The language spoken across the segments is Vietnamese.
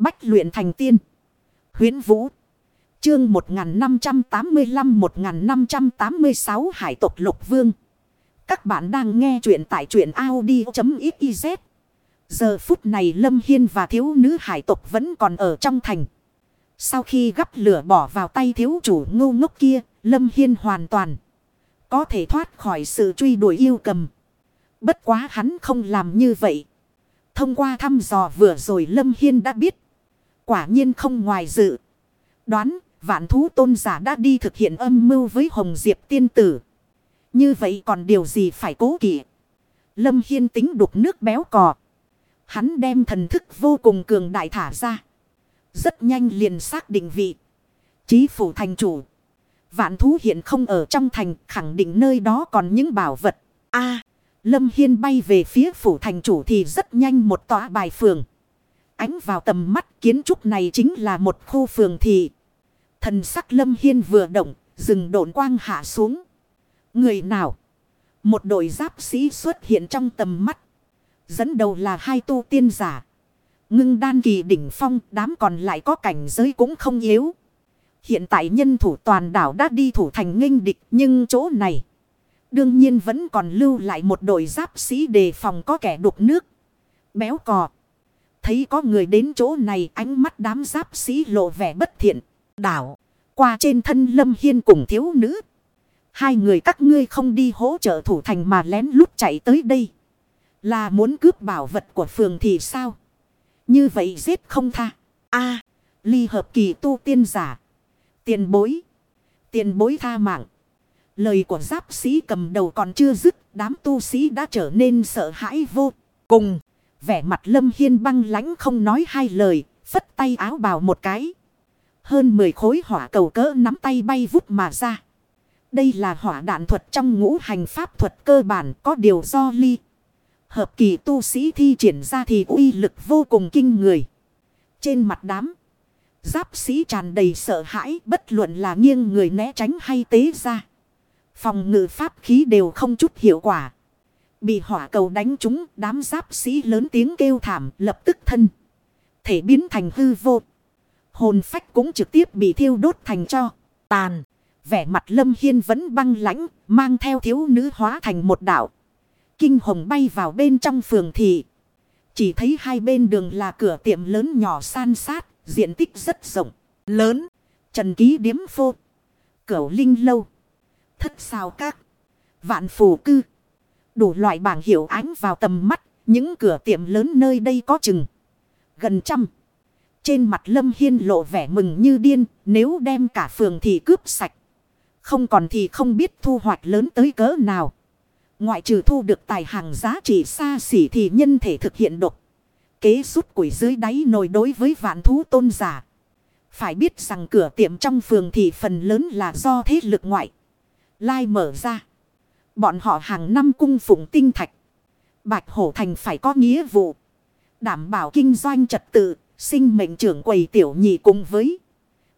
Bách luyện thành tiên. Huyến Vũ. Chương 1585-1586 Hải tộc Lục Vương. Các bạn đang nghe truyện tại truyện Audi.xyz. Giờ phút này Lâm Hiên và thiếu nữ hải tộc vẫn còn ở trong thành. Sau khi gắp lửa bỏ vào tay thiếu chủ ngu ngốc kia, Lâm Hiên hoàn toàn có thể thoát khỏi sự truy đuổi yêu cầm. Bất quá hắn không làm như vậy. Thông qua thăm dò vừa rồi Lâm Hiên đã biết. Quả nhiên không ngoài dự. Đoán, vạn thú tôn giả đã đi thực hiện âm mưu với Hồng Diệp tiên tử. Như vậy còn điều gì phải cố kỵ. Lâm Hiên tính đục nước béo cò. Hắn đem thần thức vô cùng cường đại thả ra. Rất nhanh liền xác định vị. Chí phủ thành chủ. Vạn thú hiện không ở trong thành, khẳng định nơi đó còn những bảo vật. a, Lâm Hiên bay về phía phủ thành chủ thì rất nhanh một tòa bài phường. Ánh vào tầm mắt kiến trúc này chính là một khu phường thị. Thần sắc Lâm Hiên vừa động, rừng độn quang hạ xuống. Người nào? Một đội giáp sĩ xuất hiện trong tầm mắt. Dẫn đầu là hai tu tiên giả. Ngưng đan kỳ đỉnh phong, đám còn lại có cảnh giới cũng không yếu. Hiện tại nhân thủ toàn đảo đã đi thủ thành nghênh địch, nhưng chỗ này đương nhiên vẫn còn lưu lại một đội giáp sĩ đề phòng có kẻ đục nước. Béo cò. Thấy có người đến chỗ này, ánh mắt đám giáp sĩ lộ vẻ bất thiện. Đảo. Qua trên thân lâm hiên cùng thiếu nữ. Hai người các ngươi không đi hỗ trợ thủ thành mà lén lút chạy tới đây. Là muốn cướp bảo vật của phường thì sao? Như vậy giết không tha. a, ly hợp kỳ tu tiên giả. Tiền bối. Tiền bối tha mạng. Lời của giáp sĩ cầm đầu còn chưa dứt. Đám tu sĩ đã trở nên sợ hãi vô cùng. Vẻ mặt lâm hiên băng lãnh không nói hai lời. Phất tay áo bào một cái. Hơn 10 khối hỏa cầu cỡ nắm tay bay vút mà ra. Đây là hỏa đạn thuật trong ngũ hành pháp thuật cơ bản có điều do ly. Hợp kỳ tu sĩ thi triển ra thì uy lực vô cùng kinh người. Trên mặt đám. Giáp sĩ tràn đầy sợ hãi, bất luận là nghiêng người né tránh hay tế ra. Phòng ngự pháp khí đều không chút hiệu quả. Bị hỏa cầu đánh trúng, đám giáp sĩ lớn tiếng kêu thảm, lập tức thân. Thể biến thành hư vô. Hồn phách cũng trực tiếp bị thiêu đốt thành cho. Tàn. Vẻ mặt lâm hiên vẫn băng lãnh. Mang theo thiếu nữ hóa thành một đảo. Kinh hồng bay vào bên trong phường thị. Chỉ thấy hai bên đường là cửa tiệm lớn nhỏ san sát. Diện tích rất rộng. Lớn. Trần ký điếm phô. Cửu linh lâu. Thất sao các. Vạn phù cư. Đủ loại bảng hiệu ánh vào tầm mắt. Những cửa tiệm lớn nơi đây có chừng. Gần trăm. Trên mặt Lâm Hiên lộ vẻ mừng như điên. Nếu đem cả phường thì cướp sạch. Không còn thì không biết thu hoạch lớn tới cỡ nào. Ngoại trừ thu được tài hàng giá trị xa xỉ thì nhân thể thực hiện độc. Kế rút quỷ dưới đáy nồi đối với vạn thú tôn giả. Phải biết rằng cửa tiệm trong phường thì phần lớn là do thế lực ngoại. Lai mở ra. Bọn họ hàng năm cung phụng tinh thạch. Bạch Hổ Thành phải có nghĩa vụ. Đảm bảo kinh doanh trật tự, sinh mệnh trưởng quầy tiểu nhị cùng với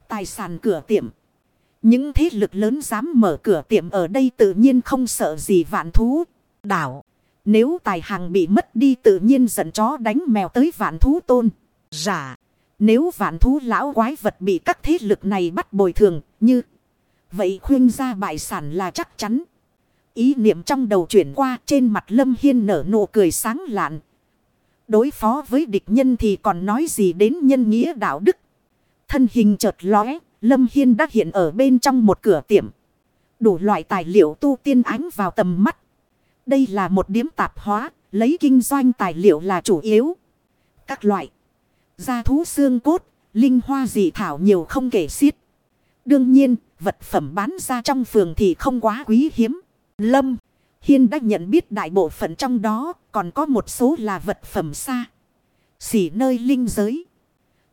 tài sản cửa tiệm. Những thế lực lớn dám mở cửa tiệm ở đây tự nhiên không sợ gì vạn thú. Đảo. Nếu tài hàng bị mất đi tự nhiên giận chó đánh mèo tới vạn thú tôn. Giả. Nếu vạn thú lão quái vật bị các thế lực này bắt bồi thường như. Vậy khuyên ra bại sản là chắc chắn. Ý niệm trong đầu chuyển qua trên mặt Lâm Hiên nở nụ cười sáng lạn. Đối phó với địch nhân thì còn nói gì đến nhân nghĩa đạo đức. Thân hình chợt lóe, Lâm Hiên đã hiện ở bên trong một cửa tiệm. Đủ loại tài liệu tu tiên ánh vào tầm mắt. Đây là một điểm tạp hóa, lấy kinh doanh tài liệu là chủ yếu. Các loại gia thú xương cốt, linh hoa dị thảo nhiều không kể xiết. Đương nhiên, vật phẩm bán ra trong phường thì không quá quý hiếm. Lâm, Hiên đã nhận biết đại bộ phận trong đó, còn có một số là vật phẩm xa. Xỉ nơi linh giới.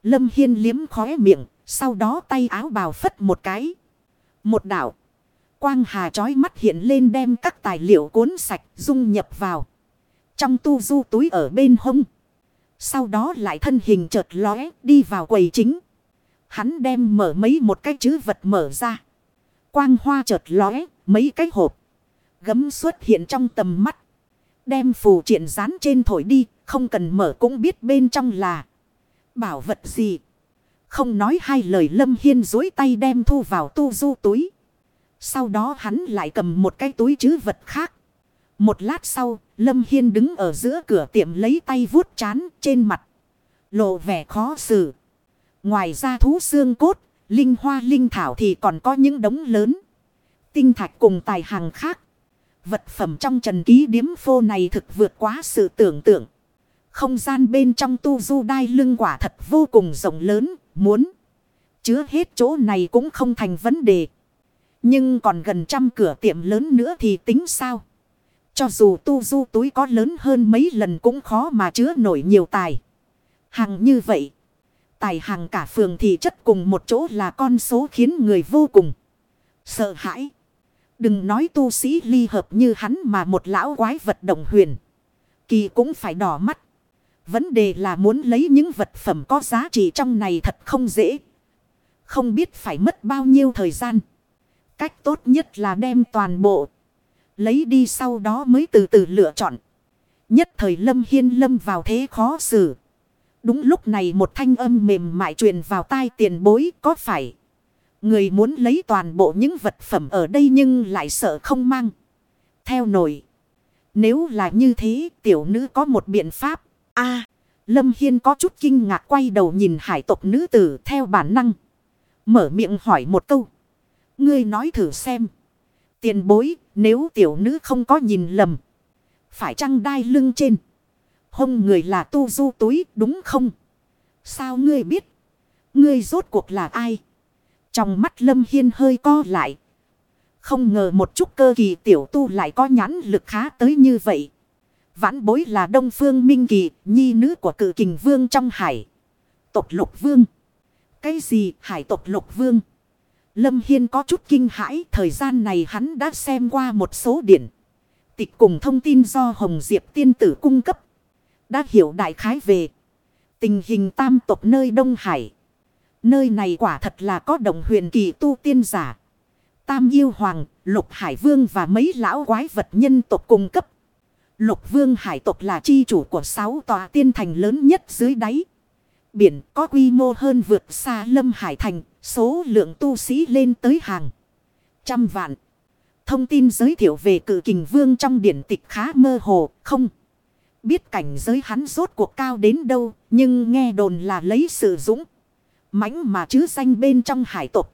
Lâm Hiên liếm khóe miệng, sau đó tay áo bào phất một cái. Một đảo. Quang hà trói mắt hiện lên đem các tài liệu cuốn sạch dung nhập vào. Trong tu du túi ở bên hông. Sau đó lại thân hình chợt lóe đi vào quầy chính. Hắn đem mở mấy một cái chữ vật mở ra. Quang hoa chợt lóe mấy cái hộp. Gấm xuất hiện trong tầm mắt. Đem phù triển dán trên thổi đi. Không cần mở cũng biết bên trong là. Bảo vật gì? Không nói hai lời Lâm Hiên dối tay đem thu vào tu du túi. Sau đó hắn lại cầm một cái túi chứ vật khác. Một lát sau, Lâm Hiên đứng ở giữa cửa tiệm lấy tay vuốt chán trên mặt. Lộ vẻ khó xử. Ngoài ra thú xương cốt, linh hoa linh thảo thì còn có những đống lớn. Tinh thạch cùng tài hàng khác. Vật phẩm trong trần ký điếm phô này thực vượt quá sự tưởng tượng. Không gian bên trong tu du đai lưng quả thật vô cùng rộng lớn, muốn chứa hết chỗ này cũng không thành vấn đề. Nhưng còn gần trăm cửa tiệm lớn nữa thì tính sao? Cho dù tu du túi có lớn hơn mấy lần cũng khó mà chứa nổi nhiều tài. Hàng như vậy. Tài hàng cả phường thị chất cùng một chỗ là con số khiến người vô cùng sợ hãi. Đừng nói tu sĩ ly hợp như hắn mà một lão quái vật động huyền. Kỳ cũng phải đỏ mắt. Vấn đề là muốn lấy những vật phẩm có giá trị trong này thật không dễ. Không biết phải mất bao nhiêu thời gian. Cách tốt nhất là đem toàn bộ. Lấy đi sau đó mới từ từ lựa chọn. Nhất thời lâm hiên lâm vào thế khó xử. Đúng lúc này một thanh âm mềm mại truyền vào tai tiền bối, có phải. Người muốn lấy toàn bộ những vật phẩm ở đây nhưng lại sợ không mang. Theo nổi. Nếu là như thế, tiểu nữ có một biện pháp. a Lâm Hiên có chút kinh ngạc quay đầu nhìn hải tộc nữ tử theo bản năng. Mở miệng hỏi một câu. Ngươi nói thử xem. Tiền bối, nếu tiểu nữ không có nhìn lầm. Phải chăng đai lưng trên. Hông người là tu du túi, đúng không? Sao ngươi biết? Ngươi rốt cuộc là ai? Trong mắt Lâm Hiên hơi co lại. Không ngờ một chút cơ kỳ tiểu tu lại có nhãn lực khá tới như vậy. Vãn bối là Đông Phương Minh Kỳ, nhi nữ của cự kình vương trong hải. Tộc lục vương. Cái gì hải tộc lục vương? Lâm Hiên có chút kinh hãi, thời gian này hắn đã xem qua một số điển. Tịch cùng thông tin do Hồng Diệp tiên tử cung cấp. Đã hiểu đại khái về tình hình tam tộc nơi Đông Hải. Nơi này quả thật là có đồng huyền kỳ tu tiên giả. Tam yêu hoàng, lục hải vương và mấy lão quái vật nhân tộc cung cấp. Lục vương hải tộc là chi chủ của sáu tòa tiên thành lớn nhất dưới đáy. Biển có quy mô hơn vượt xa lâm hải thành, số lượng tu sĩ lên tới hàng. Trăm vạn. Thông tin giới thiệu về cự kình vương trong điển tịch khá mơ hồ, không. Biết cảnh giới hắn rốt cuộc cao đến đâu, nhưng nghe đồn là lấy sự dũng mãnh mà chứ danh bên trong hải tộc.